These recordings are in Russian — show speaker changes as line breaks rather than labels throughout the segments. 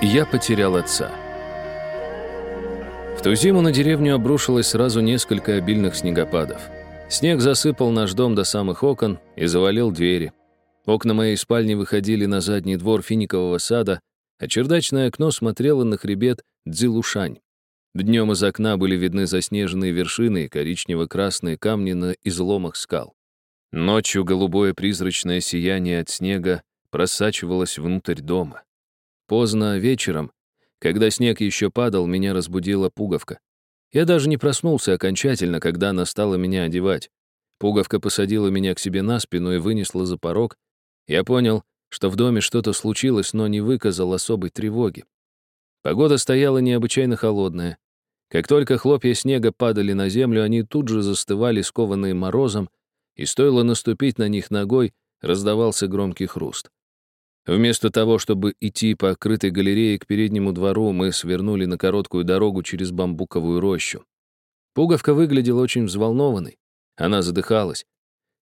Я потерял отца. В ту зиму на деревню обрушилось сразу несколько обильных снегопадов. Снег засыпал наш дом до самых окон и завалил двери. Окна моей спальни выходили на задний двор финикового сада, а чердачное окно смотрело на хребет Дзилушань. Днем из окна были видны заснеженные вершины и коричнево-красные камни на изломах скал. Ночью голубое призрачное сияние от снега просачивалось внутрь дома. Поздно вечером, когда снег еще падал, меня разбудила пуговка. Я даже не проснулся окончательно, когда она стала меня одевать. Пуговка посадила меня к себе на спину и вынесла за порог. Я понял, что в доме что-то случилось, но не выказал особой тревоги. Погода стояла необычайно холодная. Как только хлопья снега падали на землю, они тут же застывали, скованные морозом, и стоило наступить на них ногой, раздавался громкий хруст. Вместо того, чтобы идти по открытой галерее к переднему двору, мы свернули на короткую дорогу через бамбуковую рощу. Пуговка выглядела очень взволнованной. Она задыхалась.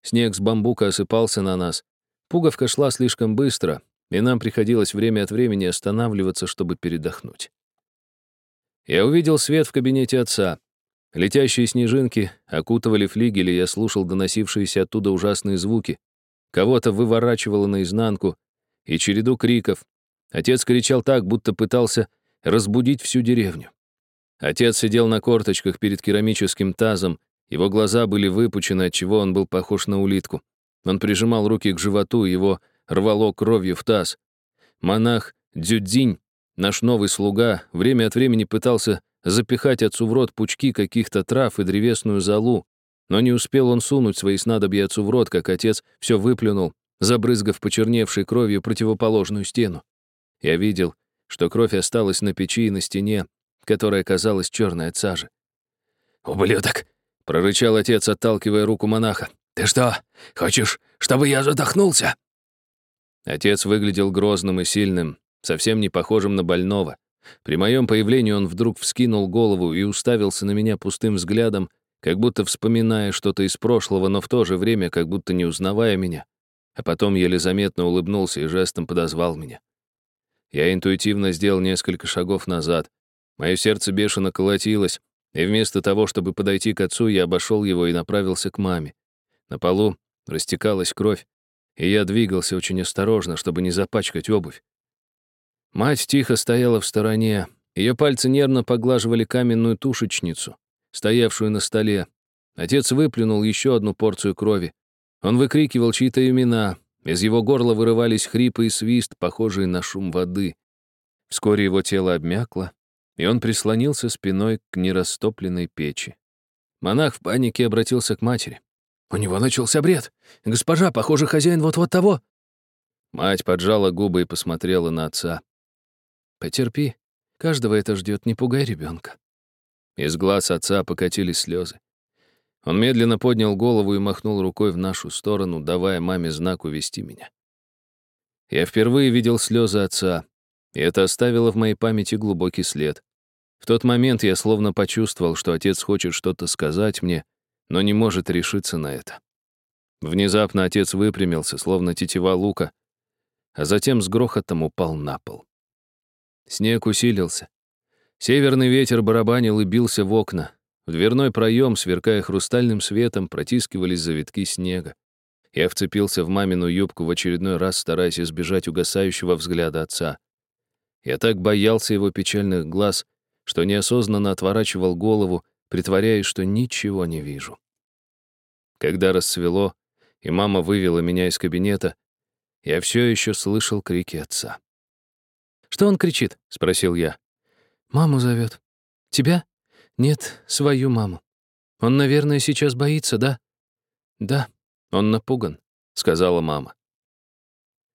Снег с бамбука осыпался на нас. Пуговка шла слишком быстро, и нам приходилось время от времени останавливаться, чтобы передохнуть. Я увидел свет в кабинете отца. Летящие снежинки окутывали флигели, я слушал доносившиеся оттуда ужасные звуки. Кого-то выворачивало наизнанку, и череду криков. Отец кричал так, будто пытался разбудить всю деревню. Отец сидел на корточках перед керамическим тазом, его глаза были выпучены, отчего он был похож на улитку. Он прижимал руки к животу, его рвало кровью в таз. Монах Дзюдзинь, наш новый слуга, время от времени пытался запихать отцу в рот пучки каких-то трав и древесную золу, но не успел он сунуть свои снадобья отцу в рот, как отец все выплюнул забрызгав почерневшей кровью противоположную стену. Я видел, что кровь осталась на печи и на стене, которая казалась черной от сажи. «Ублюдок!» — прорычал отец, отталкивая руку монаха. «Ты что, хочешь, чтобы я задохнулся?» Отец выглядел грозным и сильным, совсем не похожим на больного. При моем появлении он вдруг вскинул голову и уставился на меня пустым взглядом, как будто вспоминая что-то из прошлого, но в то же время как будто не узнавая меня а потом еле заметно улыбнулся и жестом подозвал меня. Я интуитивно сделал несколько шагов назад. Мое сердце бешено колотилось, и вместо того, чтобы подойти к отцу, я обошел его и направился к маме. На полу растекалась кровь, и я двигался очень осторожно, чтобы не запачкать обувь. Мать тихо стояла в стороне, ее пальцы нервно поглаживали каменную тушечницу, стоявшую на столе. Отец выплюнул еще одну порцию крови. Он выкрикивал чьи-то имена, из его горла вырывались хрипы и свист, похожие на шум воды. Вскоре его тело обмякло, и он прислонился спиной к нерастопленной печи. Монах в панике обратился к матери. «У него начался бред. Госпожа, похоже, хозяин вот-вот того». Мать поджала губы и посмотрела на отца. «Потерпи. Каждого это ждет, не пугай ребенка». Из глаз отца покатились слезы. Он медленно поднял голову и махнул рукой в нашу сторону, давая маме знак увести меня. Я впервые видел слезы отца, и это оставило в моей памяти глубокий след. В тот момент я словно почувствовал, что отец хочет что-то сказать мне, но не может решиться на это. Внезапно отец выпрямился, словно тетива лука, а затем с грохотом упал на пол. Снег усилился. Северный ветер барабанил и бился в окна, в дверной проем, сверкая хрустальным светом, протискивались завитки снега. Я вцепился в мамину юбку в очередной раз, стараясь избежать угасающего взгляда отца. Я так боялся его печальных глаз, что неосознанно отворачивал голову, притворяясь, что ничего не вижу. Когда рассвело, и мама вывела меня из кабинета, я все еще слышал крики отца. «Что он кричит?» — спросил я. «Маму зовет. Тебя?» Нет, свою маму. Он, наверное, сейчас боится, да? Да, он напуган, сказала мама.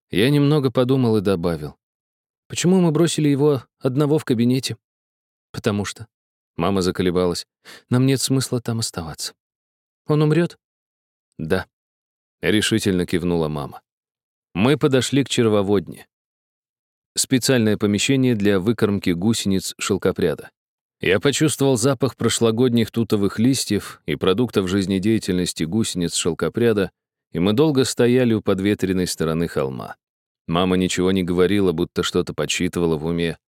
Я немного подумал и добавил. Почему мы бросили его одного в кабинете? Потому что. Мама заколебалась. Нам нет смысла там оставаться. Он умрет? Да. Решительно кивнула мама. Мы подошли к червоводне. Специальное помещение для выкормки гусениц шелкопряда. Я почувствовал запах прошлогодних тутовых листьев и продуктов жизнедеятельности гусениц шелкопряда, и мы долго стояли у подветренной стороны холма. Мама ничего не говорила, будто что-то подсчитывала в уме.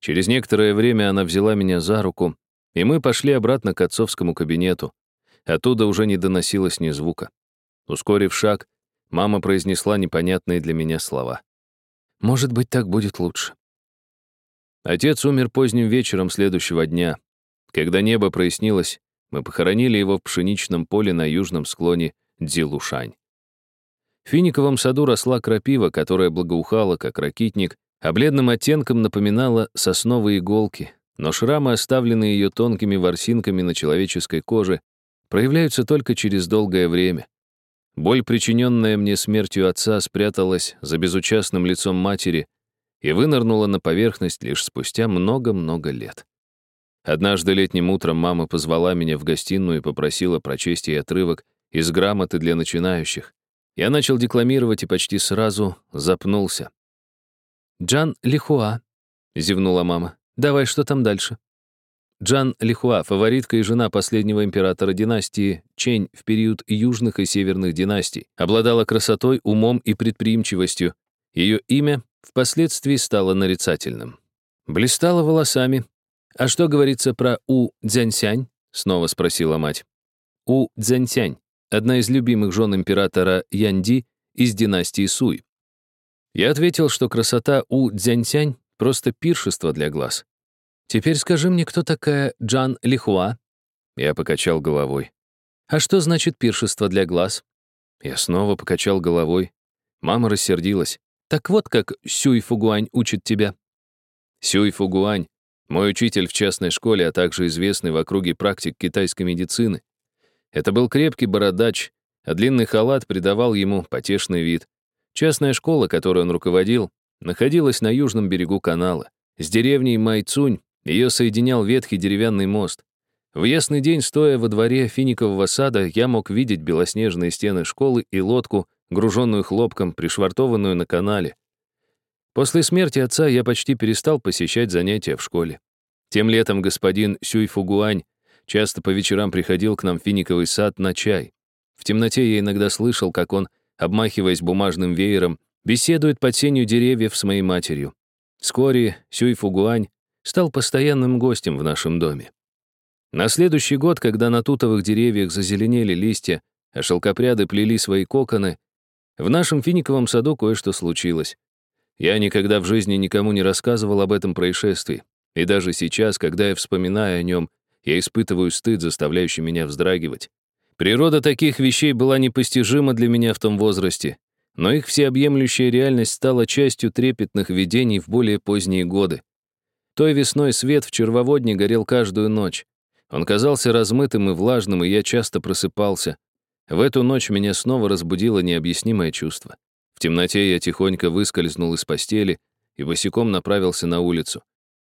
Через некоторое время она взяла меня за руку, и мы пошли обратно к отцовскому кабинету. Оттуда уже не доносилось ни звука. Ускорив шаг, мама произнесла непонятные для меня слова. «Может быть, так будет лучше». Отец умер поздним вечером следующего дня. Когда небо прояснилось, мы похоронили его в пшеничном поле на южном склоне Дзилушань. В финиковом саду росла крапива, которая благоухала, как ракитник, а бледным оттенком напоминала сосновые иголки, но шрамы, оставленные ее тонкими ворсинками на человеческой коже, проявляются только через долгое время. Боль, причиненная мне смертью отца, спряталась за безучастным лицом матери и вынырнула на поверхность лишь спустя много-много лет. Однажды летним утром мама позвала меня в гостиную и попросила прочесть ей отрывок из грамоты для начинающих. Я начал декламировать и почти сразу запнулся. «Джан Лихуа», — зевнула мама. «Давай, что там дальше?» Джан Лихуа, фаворитка и жена последнего императора династии Чень в период южных и северных династий, обладала красотой, умом и предприимчивостью. Ее имя впоследствии стало нарицательным. Блистала волосами. «А что говорится про У Цзяньсянь?» — снова спросила мать. У Цзяньсянь, одна из любимых жен императора Янди из династии Суй. Я ответил, что красота У Цзяньсянь — просто пиршество для глаз. «Теперь скажи мне, кто такая Джан Лихуа?» Я покачал головой. «А что значит пиршество для глаз?» Я снова покачал головой. Мама рассердилась. «Так вот как Сюй Фугуань учит тебя». Сюй Фугуань — мой учитель в частной школе, а также известный в округе практик китайской медицины. Это был крепкий бородач, а длинный халат придавал ему потешный вид. Частная школа, которой он руководил, находилась на южном берегу канала. С деревней Майцунь ее соединял ветхий деревянный мост. В ясный день, стоя во дворе финикового сада, я мог видеть белоснежные стены школы и лодку, груженную хлопком, пришвартованную на канале. После смерти отца я почти перестал посещать занятия в школе. Тем летом господин Сюй Фугуань часто по вечерам приходил к нам в финиковый сад на чай. В темноте я иногда слышал, как он, обмахиваясь бумажным веером, беседует под сенью деревьев с моей матерью. Вскоре Сюй Фугуань стал постоянным гостем в нашем доме. На следующий год, когда на тутовых деревьях зазеленели листья, а шелкопряды плели свои коконы, в нашем финиковом саду кое-что случилось. Я никогда в жизни никому не рассказывал об этом происшествии, и даже сейчас, когда я вспоминаю о нем, я испытываю стыд, заставляющий меня вздрагивать. Природа таких вещей была непостижима для меня в том возрасте, но их всеобъемлющая реальность стала частью трепетных видений в более поздние годы. Той весной свет в червоводне горел каждую ночь. Он казался размытым и влажным, и я часто просыпался. В эту ночь меня снова разбудило необъяснимое чувство. В темноте я тихонько выскользнул из постели и босиком направился на улицу.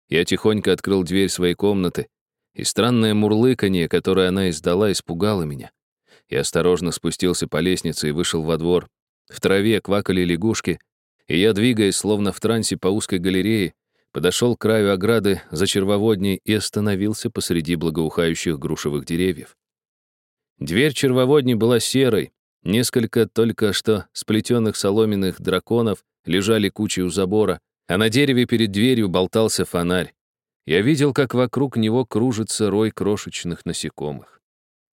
Я тихонько открыл дверь своей комнаты, и странное мурлыканье, которое она издала, испугало меня. Я осторожно спустился по лестнице и вышел во двор. В траве квакали лягушки, и я, двигаясь словно в трансе по узкой галерее, подошел к краю ограды за червоводней и остановился посреди благоухающих грушевых деревьев. Дверь червоводни была серой, несколько только что сплетенных соломенных драконов лежали кучей у забора, а на дереве перед дверью болтался фонарь. Я видел, как вокруг него кружится рой крошечных насекомых.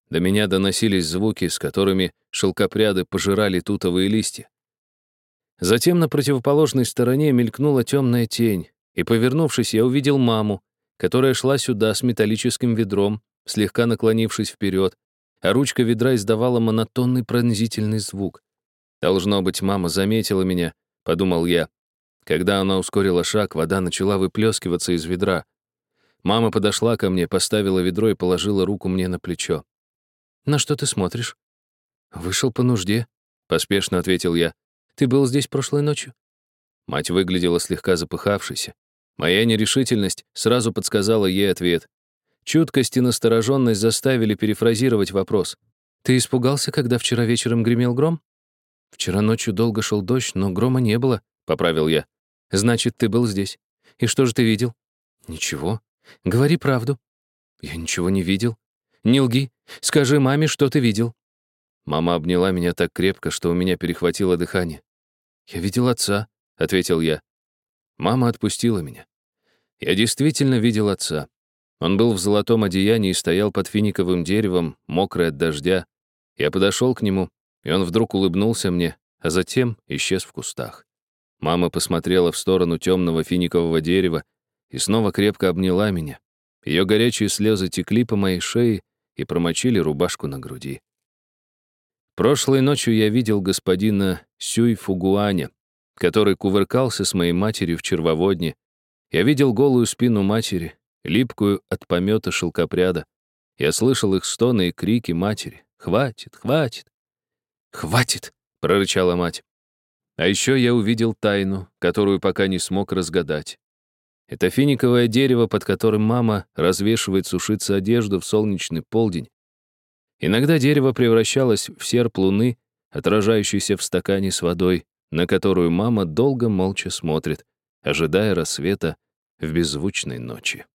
До меня доносились звуки, с которыми шелкопряды пожирали тутовые листья. Затем на противоположной стороне мелькнула темная тень, и, повернувшись, я увидел маму, которая шла сюда с металлическим ведром, слегка наклонившись вперед, а ручка ведра издавала монотонный пронзительный звук. «Должно быть, мама заметила меня», — подумал я. Когда она ускорила шаг, вода начала выплескиваться из ведра. Мама подошла ко мне, поставила ведро и положила руку мне на плечо. «На что ты смотришь?» «Вышел по нужде», — поспешно ответил я. «Ты был здесь прошлой ночью?» Мать выглядела слегка запыхавшейся. Моя нерешительность сразу подсказала ей ответ. Чуткость и настороженность заставили перефразировать вопрос. «Ты испугался, когда вчера вечером гремел гром?» «Вчера ночью долго шел дождь, но грома не было», — поправил я. «Значит, ты был здесь. И что же ты видел?» «Ничего. Говори правду». «Я ничего не видел». «Не лги. Скажи маме, что ты видел». Мама обняла меня так крепко, что у меня перехватило дыхание. «Я видел отца», — ответил я. Мама отпустила меня. Я действительно видел отца. Он был в золотом одеянии и стоял под финиковым деревом, мокрый от дождя. Я подошел к нему, и он вдруг улыбнулся мне, а затем исчез в кустах. Мама посмотрела в сторону темного финикового дерева и снова крепко обняла меня. Ее горячие слезы текли по моей шее и промочили рубашку на груди. Прошлой ночью я видел господина Сюй Фугуаня, который кувыркался с моей матерью в червоводне. Я видел голую спину матери, липкую от помета шелкопряда. Я слышал их стоны и крики матери. «Хватит, хватит!» «Хватит!» — прорычала мать. А еще я увидел тайну, которую пока не смог разгадать. Это финиковое дерево, под которым мама развешивает сушиться одежду в солнечный полдень. Иногда дерево превращалось в серп луны, отражающийся в стакане с водой, на которую мама долго молча смотрит, ожидая рассвета в беззвучной ночи.